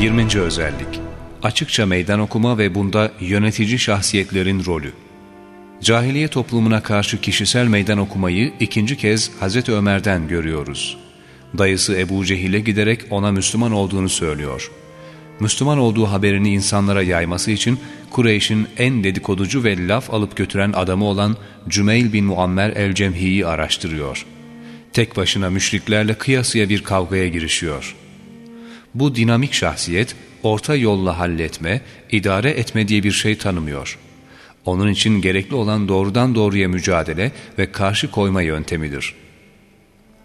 Yirminci özellik Açıkça meydan okuma ve bunda yönetici şahsiyetlerin rolü Cahiliye toplumuna karşı kişisel meydan okumayı ikinci kez Hazreti Ömer'den görüyoruz. Dayısı Ebu Cehil'e giderek ona Müslüman olduğunu söylüyor. Müslüman olduğu haberini insanlara yayması için Kureyş'in en dedikoducu ve laf alıp götüren adamı olan Cümeyl bin Muammer el-Cemhi'yi araştırıyor. Tek başına müşriklerle kıyasıya bir kavgaya girişiyor. Bu dinamik şahsiyet orta yolla halletme, idare etme diye bir şey tanımıyor. Onun için gerekli olan doğrudan doğruya mücadele ve karşı koyma yöntemidir.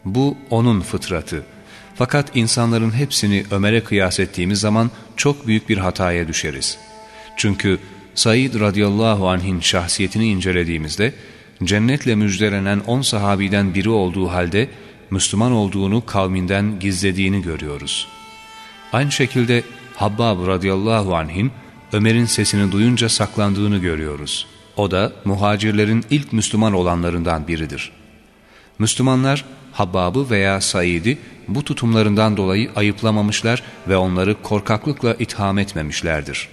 Bu onun fıtratı. Fakat insanların hepsini Ömer'e kıyas ettiğimiz zaman çok büyük bir hataya düşeriz. Çünkü Said radıyallahu anh'in şahsiyetini incelediğimizde cennetle müjdelenen on sahabiden biri olduğu halde Müslüman olduğunu kavminden gizlediğini görüyoruz. Aynı şekilde Habbab radıyallahu anh'in Ömer'in sesini duyunca saklandığını görüyoruz. O da muhacirlerin ilk Müslüman olanlarından biridir. Müslümanlar Habbab'ı veya Said'i bu tutumlarından dolayı ayıplamamışlar ve onları korkaklıkla itham etmemişlerdir.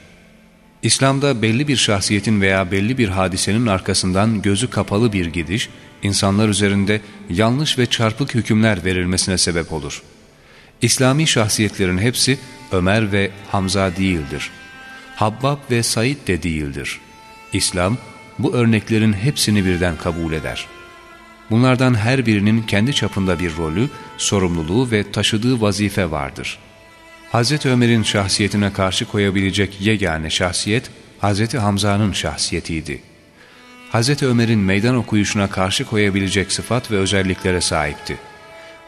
İslam'da belli bir şahsiyetin veya belli bir hadisenin arkasından gözü kapalı bir gidiş, insanlar üzerinde yanlış ve çarpık hükümler verilmesine sebep olur. İslami şahsiyetlerin hepsi Ömer ve Hamza değildir. Habbab ve Said de değildir. İslam bu örneklerin hepsini birden kabul eder. Bunlardan her birinin kendi çapında bir rolü, sorumluluğu ve taşıdığı vazife vardır. Hz. Ömer'in şahsiyetine karşı koyabilecek yegane şahsiyet, Hz. Hamza'nın şahsiyetiydi. Hz. Ömer'in meydan okuyuşuna karşı koyabilecek sıfat ve özelliklere sahipti.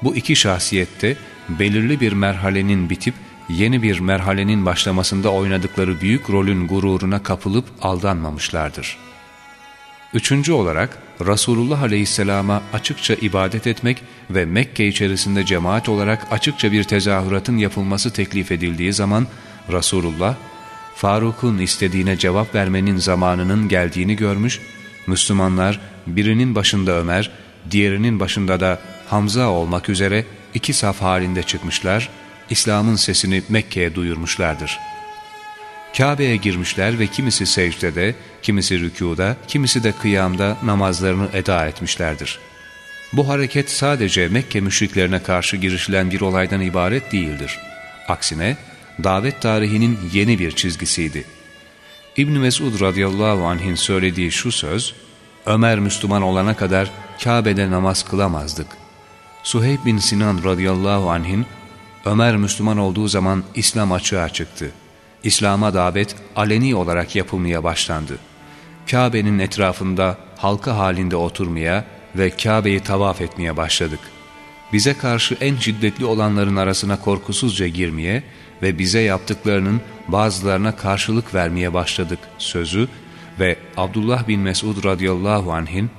Bu iki şahsiyette belirli bir merhalenin bitip yeni bir merhalenin başlamasında oynadıkları büyük rolün gururuna kapılıp aldanmamışlardır. Üçüncü olarak Resulullah Aleyhisselam'a açıkça ibadet etmek ve Mekke içerisinde cemaat olarak açıkça bir tezahüratın yapılması teklif edildiği zaman Resulullah, Faruk'un istediğine cevap vermenin zamanının geldiğini görmüş, Müslümanlar birinin başında Ömer, diğerinin başında da Hamza olmak üzere iki saf halinde çıkmışlar İslam'ın sesini Mekke'ye duyurmuşlardır. Kabe'ye girmişler ve kimisi secdede, kimisi rükuda, kimisi de kıyamda namazlarını eda etmişlerdir. Bu hareket sadece Mekke müşriklerine karşı girişilen bir olaydan ibaret değildir. Aksine davet tarihinin yeni bir çizgisiydi. İbn Mesud radıyallahu anh'in söylediği şu söz, Ömer Müslüman olana kadar Kabe'de namaz kılamazdık. Suheyb bin Sinan radıyallahu anh'in Ömer Müslüman olduğu zaman İslam açığa çıktı. İslam'a davet aleni olarak yapılmaya başlandı. Kabe'nin etrafında halka halinde oturmaya ve Kabe'yi tavaf etmeye başladık. Bize karşı en şiddetli olanların arasına korkusuzca girmeye ve bize yaptıklarının bazılarına karşılık vermeye başladık sözü ve Abdullah bin Mesud radıyallahu anh'in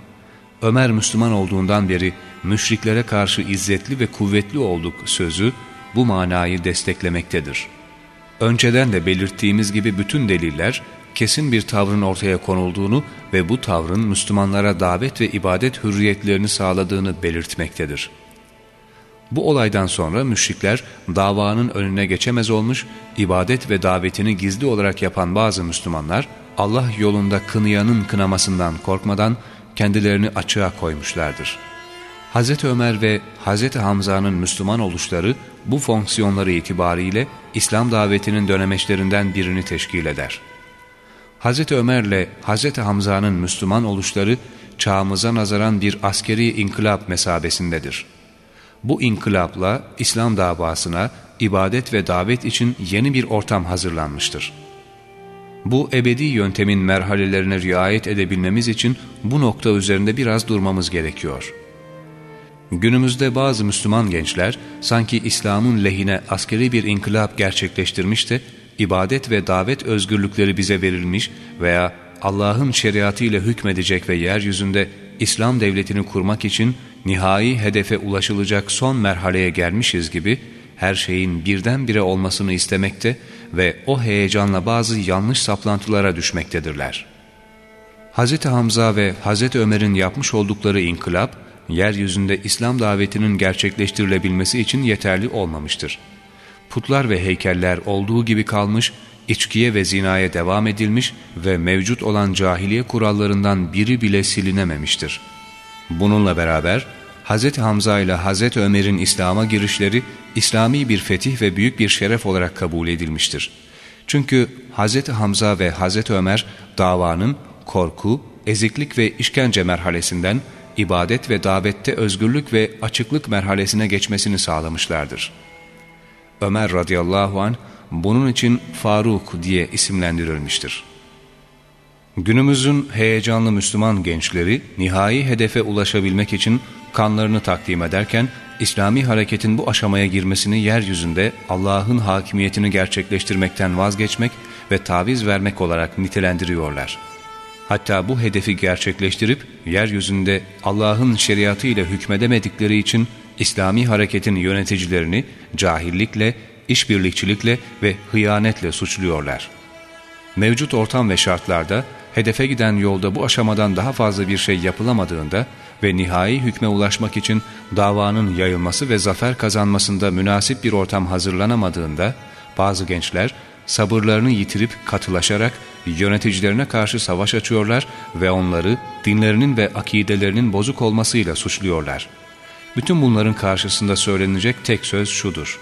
Ömer Müslüman olduğundan beri müşriklere karşı izzetli ve kuvvetli olduk sözü bu manayı desteklemektedir. Önceden de belirttiğimiz gibi bütün deliller kesin bir tavrın ortaya konulduğunu ve bu tavrın Müslümanlara davet ve ibadet hürriyetlerini sağladığını belirtmektedir. Bu olaydan sonra müşrikler davanın önüne geçemez olmuş, ibadet ve davetini gizli olarak yapan bazı Müslümanlar Allah yolunda kınayanın kınamasından korkmadan kendilerini açığa koymuşlardır. Hz. Ömer ve Hz. Hamza'nın Müslüman oluşları bu fonksiyonları itibariyle İslam davetinin dönemeçlerinden birini teşkil eder. Hz. Ömer'le Hz. Hamza'nın Müslüman oluşları çağımıza nazaran bir askeri inkılap mesabesindedir. Bu inkılapla İslam davasına ibadet ve davet için yeni bir ortam hazırlanmıştır. Bu ebedi yöntemin merhalelerine riayet edebilmemiz için bu nokta üzerinde biraz durmamız gerekiyor.'' Günümüzde bazı Müslüman gençler sanki İslam'ın lehine askeri bir inkılap gerçekleştirmiş de ibadet ve davet özgürlükleri bize verilmiş veya Allah'ın şeriatı ile hükmedecek ve yeryüzünde İslam devletini kurmak için nihai hedefe ulaşılacak son merhaleye gelmişiz gibi her şeyin birdenbire olmasını istemekte ve o heyecanla bazı yanlış saplantılara düşmektedirler. Hz. Hamza ve Hz. Ömer'in yapmış oldukları inkılap, yeryüzünde İslam davetinin gerçekleştirilebilmesi için yeterli olmamıştır. Putlar ve heykeller olduğu gibi kalmış, içkiye ve zinaya devam edilmiş ve mevcut olan cahiliye kurallarından biri bile silinememiştir. Bununla beraber Hz. Hamza ile Hz. Ömer'in İslam'a girişleri İslami bir fetih ve büyük bir şeref olarak kabul edilmiştir. Çünkü Hz. Hamza ve Hz. Ömer davanın korku, eziklik ve işkence merhalesinden ibadet ve davette özgürlük ve açıklık merhalesine geçmesini sağlamışlardır. Ömer radıyallahu an bunun için Faruk diye isimlendirilmiştir. Günümüzün heyecanlı Müslüman gençleri nihai hedefe ulaşabilmek için kanlarını takdim ederken İslami hareketin bu aşamaya girmesini yeryüzünde Allah'ın hakimiyetini gerçekleştirmekten vazgeçmek ve taviz vermek olarak nitelendiriyorlar. Hatta bu hedefi gerçekleştirip yeryüzünde Allah'ın şeriatı ile hükmedemedikleri için İslami hareketin yöneticilerini cahillikle, işbirlikçilikle ve hıyanetle suçluyorlar. Mevcut ortam ve şartlarda hedefe giden yolda bu aşamadan daha fazla bir şey yapılamadığında ve nihai hükme ulaşmak için davanın yayılması ve zafer kazanmasında münasip bir ortam hazırlanamadığında bazı gençler sabırlarını yitirip katılaşarak yöneticilerine karşı savaş açıyorlar ve onları dinlerinin ve akidelerinin bozuk olmasıyla suçluyorlar. Bütün bunların karşısında söylenecek tek söz şudur.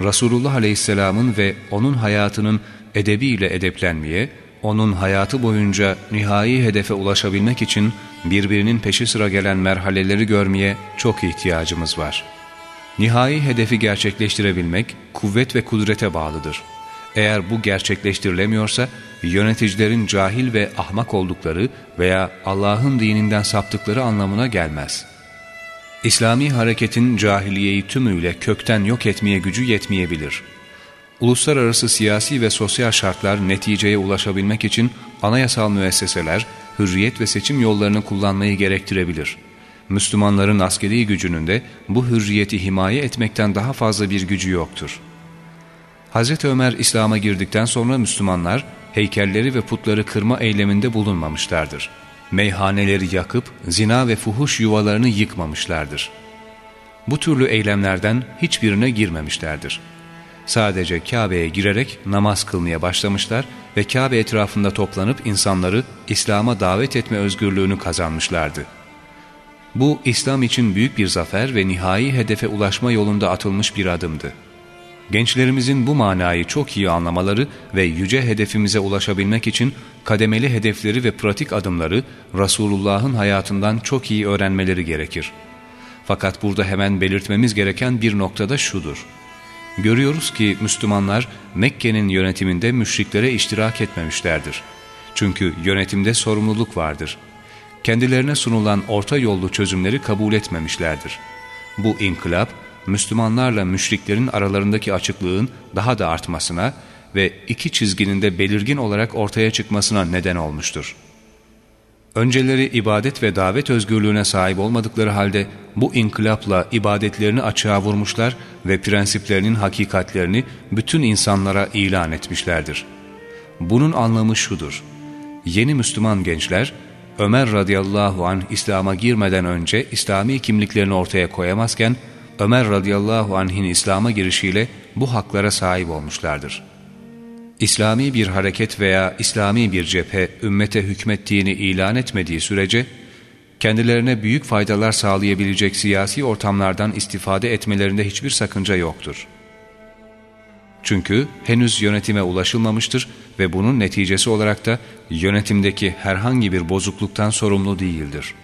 Resulullah Aleyhisselam'ın ve onun hayatının edebiyle edeplenmeye, onun hayatı boyunca nihai hedefe ulaşabilmek için birbirinin peşi sıra gelen merhaleleri görmeye çok ihtiyacımız var. Nihai hedefi gerçekleştirebilmek kuvvet ve kudrete bağlıdır. Eğer bu gerçekleştirilemiyorsa yöneticilerin cahil ve ahmak oldukları veya Allah'ın dininden saptıkları anlamına gelmez. İslami hareketin cahiliyeyi tümüyle kökten yok etmeye gücü yetmeyebilir. Uluslararası siyasi ve sosyal şartlar neticeye ulaşabilmek için anayasal müesseseler, hürriyet ve seçim yollarını kullanmayı gerektirebilir. Müslümanların askeri gücünün de bu hürriyeti himaye etmekten daha fazla bir gücü yoktur. Hz. Ömer İslam'a girdikten sonra Müslümanlar heykelleri ve putları kırma eyleminde bulunmamışlardır. Meyhaneleri yakıp zina ve fuhuş yuvalarını yıkmamışlardır. Bu türlü eylemlerden hiçbirine girmemişlerdir. Sadece Kabe'ye girerek namaz kılmaya başlamışlar ve Kabe etrafında toplanıp insanları İslam'a davet etme özgürlüğünü kazanmışlardı. Bu İslam için büyük bir zafer ve nihai hedefe ulaşma yolunda atılmış bir adımdı. Gençlerimizin bu manayı çok iyi anlamaları ve yüce hedefimize ulaşabilmek için kademeli hedefleri ve pratik adımları Resulullah'ın hayatından çok iyi öğrenmeleri gerekir. Fakat burada hemen belirtmemiz gereken bir noktada şudur. Görüyoruz ki Müslümanlar Mekke'nin yönetiminde müşriklere iştirak etmemişlerdir. Çünkü yönetimde sorumluluk vardır. Kendilerine sunulan orta yollu çözümleri kabul etmemişlerdir. Bu inkılap, Müslümanlarla müşriklerin aralarındaki açıklığın daha da artmasına ve iki çizginin de belirgin olarak ortaya çıkmasına neden olmuştur. Önceleri ibadet ve davet özgürlüğüne sahip olmadıkları halde bu inkılapla ibadetlerini açığa vurmuşlar ve prensiplerinin hakikatlerini bütün insanlara ilan etmişlerdir. Bunun anlamı şudur. Yeni Müslüman gençler, Ömer radıyallahu an İslam'a girmeden önce İslami kimliklerini ortaya koyamazken, Ömer radıyallahu anh'in İslam'a girişiyle bu haklara sahip olmuşlardır. İslami bir hareket veya İslami bir cephe ümmete hükmettiğini ilan etmediği sürece, kendilerine büyük faydalar sağlayabilecek siyasi ortamlardan istifade etmelerinde hiçbir sakınca yoktur. Çünkü henüz yönetime ulaşılmamıştır ve bunun neticesi olarak da yönetimdeki herhangi bir bozukluktan sorumlu değildir.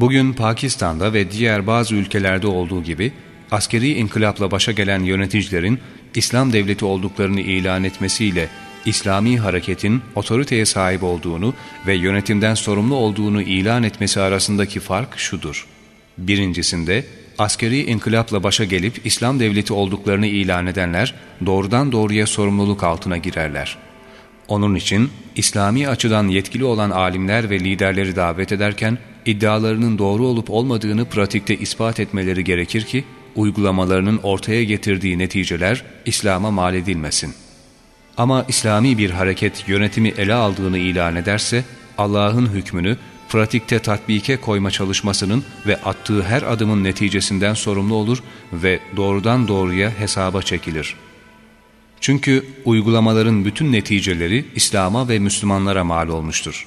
Bugün Pakistan'da ve diğer bazı ülkelerde olduğu gibi askeri inkılapla başa gelen yöneticilerin İslam devleti olduklarını ilan etmesiyle İslami hareketin otoriteye sahip olduğunu ve yönetimden sorumlu olduğunu ilan etmesi arasındaki fark şudur. Birincisinde askeri inkılapla başa gelip İslam devleti olduklarını ilan edenler doğrudan doğruya sorumluluk altına girerler. Onun için İslami açıdan yetkili olan alimler ve liderleri davet ederken iddialarının doğru olup olmadığını pratikte ispat etmeleri gerekir ki uygulamalarının ortaya getirdiği neticeler İslam'a mal edilmesin. Ama İslami bir hareket yönetimi ele aldığını ilan ederse Allah'ın hükmünü pratikte tatbike koyma çalışmasının ve attığı her adımın neticesinden sorumlu olur ve doğrudan doğruya hesaba çekilir. Çünkü uygulamaların bütün neticeleri İslam'a ve Müslümanlara mal olmuştur.